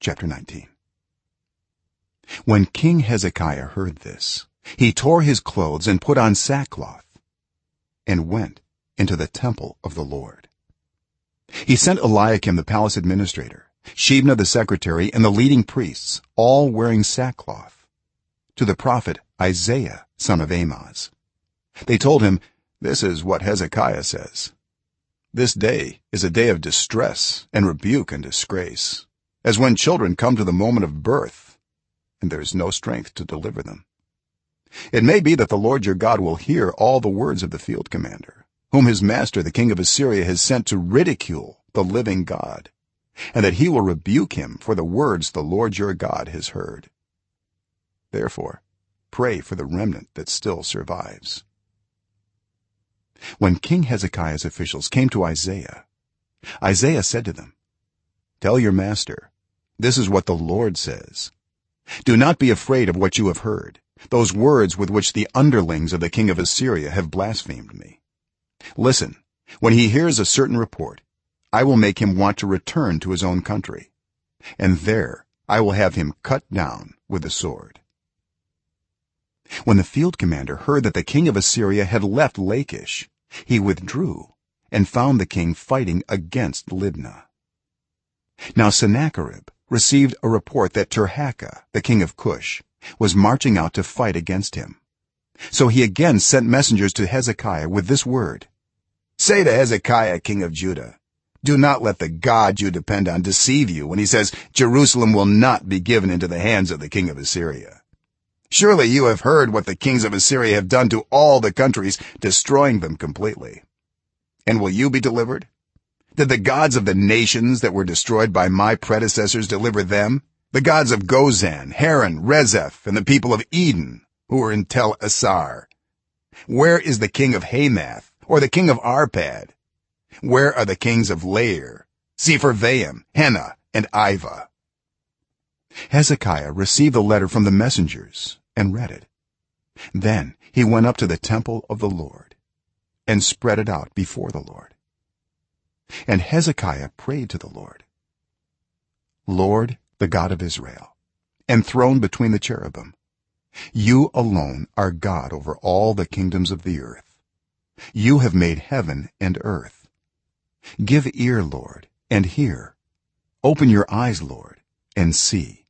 chapter 19 when king hezekiah heard this he tore his clothes and put on sackcloth and went into the temple of the lord. He sent eliakim the palace administrator shebna the secretary and the leading priests all wearing sackcloth to the prophet isaiah son of amoz. They told him this is what hezekiah says. This day is a day of distress and rebuke and disgrace as when children come to the moment of birth and there is no strength to deliver them. It may be that the lord your god will hear all the words of the field commander whom his master the king of assyria has sent to ridicule the living god and that he will rebuke him for the words the lord your god has heard. Therefore pray for the remnant that still survives. When king hezekiah's officials came to isaiah isaiah said to them tell your master. This is what the lord says. Do not be afraid of what you have heard. Those words with which the underlings of the king of assyria have blasphemed me. Listen. When he hears a certain report i will make him want to return to his own country. And there i will have him cut down with the sword. When the field commander heard that the king of assyria had left lachish he withdrew and found the king fighting against libnah now sennacherib received a report that tirhakah the king of cush was marching out to fight against him. So he again sent messengers to hezekiah with this word. Say to hezekiah king of judah do not let the god you depend on deceive you when he says jerusalem will not be given into the hands of the king of assyria. Surely you have heard what the kings of assyria have done to all the countries destroying them completely. And will you be delivered did the gods of the nations that were destroyed by my predecessors deliver them? The gods of gozan haran rezeph and the people of eden who were in tel assar where is the king of hamath or the king of arpad? Where are the kings of lair sepharvaim hena and ivvah? Hezekiah received the letter from the messengers and read it. Then he went up to the temple of the lord and spread it out before the lord and hezekiah prayed to the lord lord the god of israel enthroned between the cherubim you alone are god over all the kingdoms of the earth. You have made heaven and earth. Give ear lord and hear. Open your eyes lord and see.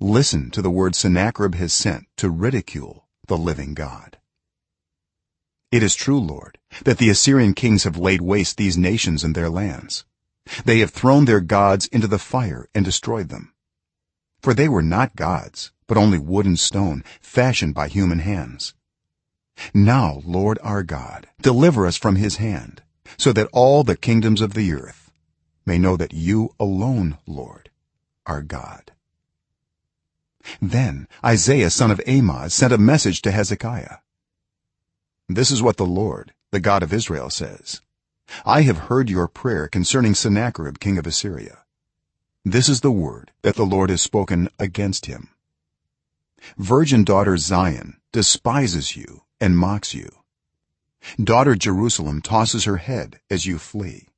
Listen to the word sennacherib has sent to ridicule the living god it is true lord that the assyrian kings have laid waste these nations and their lands. They have thrown their gods into the fire and destroyed them. For they were not gods but only wood and stone fashioned by human hands. Now lord our god deliver us from his hand so that all the kingdoms of the earth may know that you alone lord are god. Then isaiah son of amoz sent a message to hezekiah this is what the lord the god of israel says. I have heard your prayer concerning sennacherib king of assyria. This is the word that the lord has spoken against him. Virgin daughter zion despises you and mocks you. Daughter jerusalem tosses her head as you flee.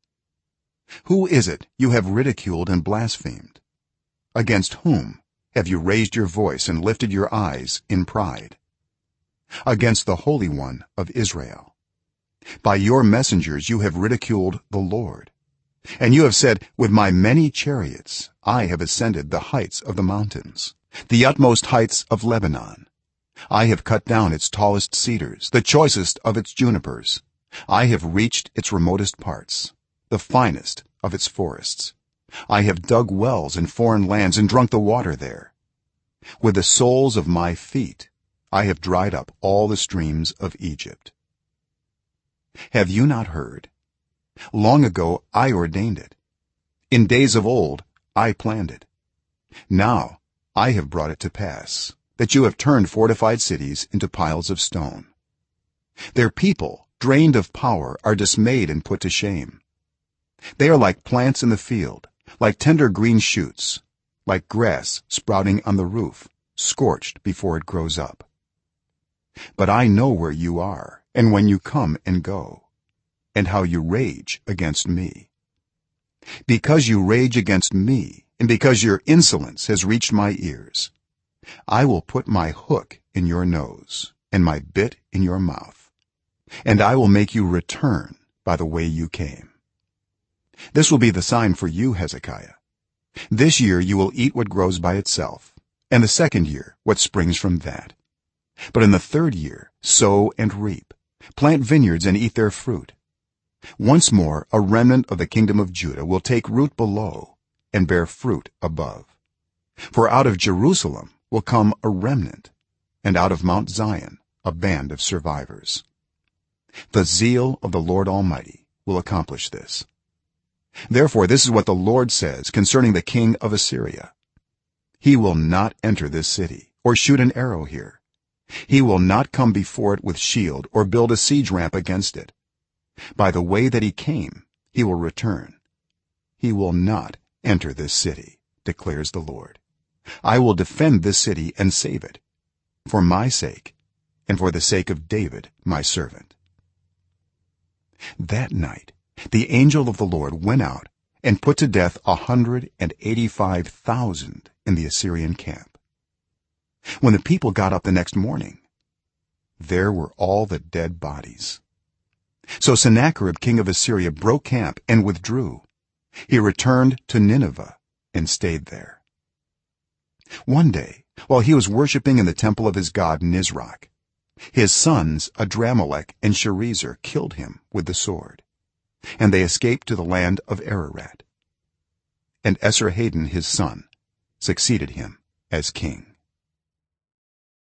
Who is it you have ridiculed and blasphemed? Against whom have you raised your voice and lifted your eyes in pride against the holy one of israel. By your messengers you have ridiculed the lord. And you have said with my many chariots i have ascended the heights of the mountains the utmost heights of lebanon. I have cut down its tallest cedars the choicest of its junipers. I have reached its remotest parts the finest of its forests. I have dug wells in foreign lands and drunk the water there. With the soles of my feet i have dried up all the streams of egypt. Have you not heard? Long ago i ordained it. In days of old i planned it. Now i have brought it to pass that you have turned fortified cities into piles of stone. Their people drained of power are dismayed and put to shame. They are like plants in the field like tender green shoots like grass sprouting on the roof scorched before it grows up but i know where you are and when you come and go and how you rage against me. Because you rage against me and because your insolence has reached my ears i will put my hook in your nose and my bit in your mouth and i will make you return by the way you came. This will be the sign for you hezekiah. This year you will eat what grows by itself and the second year what springs from that but in the third year sow and reap plant vineyards and eat their fruit. Once more a remnant of the kingdom of judah will take root below and bear fruit above. For out of jerusalem will come a remnant and out of mount zion a band of survivors. The zeal of the lord almighty will accomplish this. Therefore this is what the lord says concerning the king of assyria. He will not enter this city or shoot an arrow here he will not come before it with shield or build a siege ramp against it. By the way that he came he will return. He will not enter this city declares the lord. I will defend this city and save it for my sake and for the sake of david my servant. That night the angel of the lord went out and put to death a 185,000 in the assyrian camp when the people got up the next morning there were all the dead bodies. So sennacherib king of assyria broke camp and withdrew. He returned to nineveh and stayed there. One day while he was worshipping in the temple of his god nisroch his sons adrammelech and sharezer killed him with the sword and they escaped to the land of ararat. And esarhaddon his son succeeded him as king